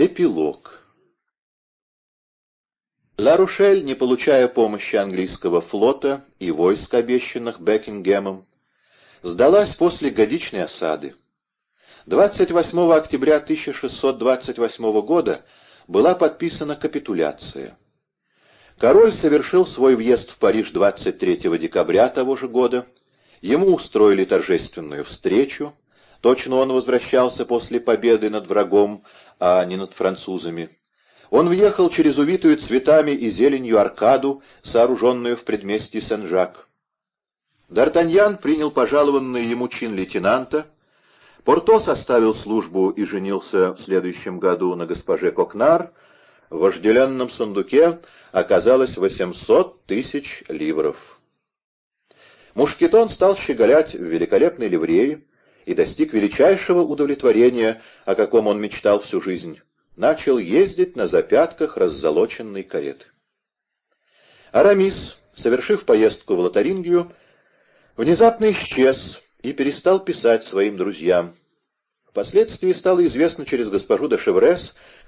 Эпилог Ла-Рушель, не получая помощи английского флота и войск, обещанных Бекингемом, сдалась после годичной осады. 28 октября 1628 года была подписана капитуляция. Король совершил свой въезд в Париж 23 декабря того же года, ему устроили торжественную встречу, точно он возвращался после победы над врагом, а не над французами. Он въехал через увитую цветами и зеленью аркаду, сооруженную в предместье Сен-Жак. Д'Артаньян принял пожалованный ему чин лейтенанта, Портос оставил службу и женился в следующем году на госпоже Кокнар, в вожделенном сундуке оказалось 800 тысяч ливров. Мушкетон стал щеголять в великолепной ливреи и достиг величайшего удовлетворения, о каком он мечтал всю жизнь начал ездить на запятках раззолоченной кареты. Арамис, совершив поездку в Лотарингию, внезапно исчез и перестал писать своим друзьям. Впоследствии стало известно через госпожу де Шеврес,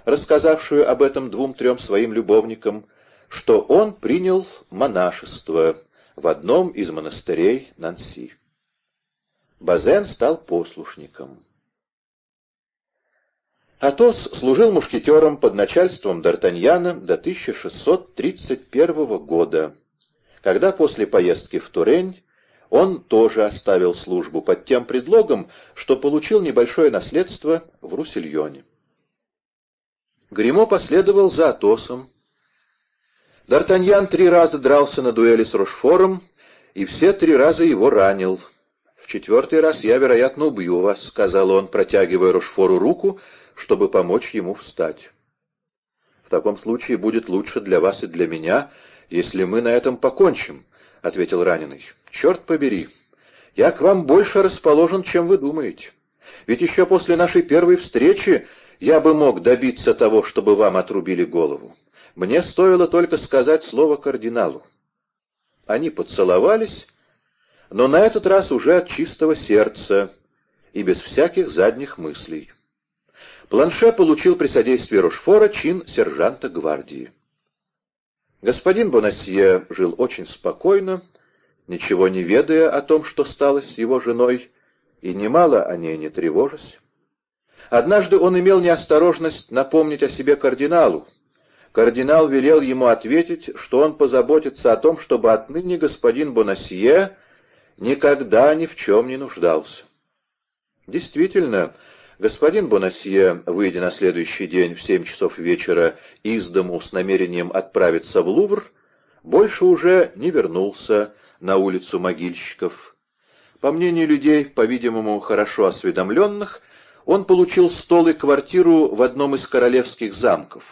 рассказавшую об этом двум-трем своим любовникам, что он принял монашество в одном из монастырей Нанси. Базен стал послушником. Атос служил мушкетером под начальством Д'Артаньяна до 1631 года, когда после поездки в Турень он тоже оставил службу под тем предлогом, что получил небольшое наследство в Руссельоне. Гримо последовал за Атосом. Д'Артаньян три раза дрался на дуэли с Рошфором, и все три раза его ранил. «В четвертый раз я, вероятно, убью вас», — сказал он, протягивая Рошфору руку, — чтобы помочь ему встать. «В таком случае будет лучше для вас и для меня, если мы на этом покончим», — ответил раненый. «Черт побери, я к вам больше расположен, чем вы думаете. Ведь еще после нашей первой встречи я бы мог добиться того, чтобы вам отрубили голову. Мне стоило только сказать слово кардиналу». Они поцеловались, но на этот раз уже от чистого сердца и без всяких задних мыслей. Планше получил при содействии Рошфора чин сержанта гвардии. Господин Бонасье жил очень спокойно, ничего не ведая о том, что стало с его женой, и немало о ней не тревожась. Однажды он имел неосторожность напомнить о себе кардиналу. Кардинал велел ему ответить, что он позаботится о том, чтобы отныне господин Бонасье никогда ни в чем не нуждался. Действительно, Господин Бонасье, выйдя на следующий день в семь часов вечера из дому с намерением отправиться в Лувр, больше уже не вернулся на улицу могильщиков. По мнению людей, по-видимому, хорошо осведомленных, он получил стол и квартиру в одном из королевских замков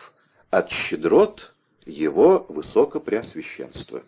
от щедрот его высокопреосвященства.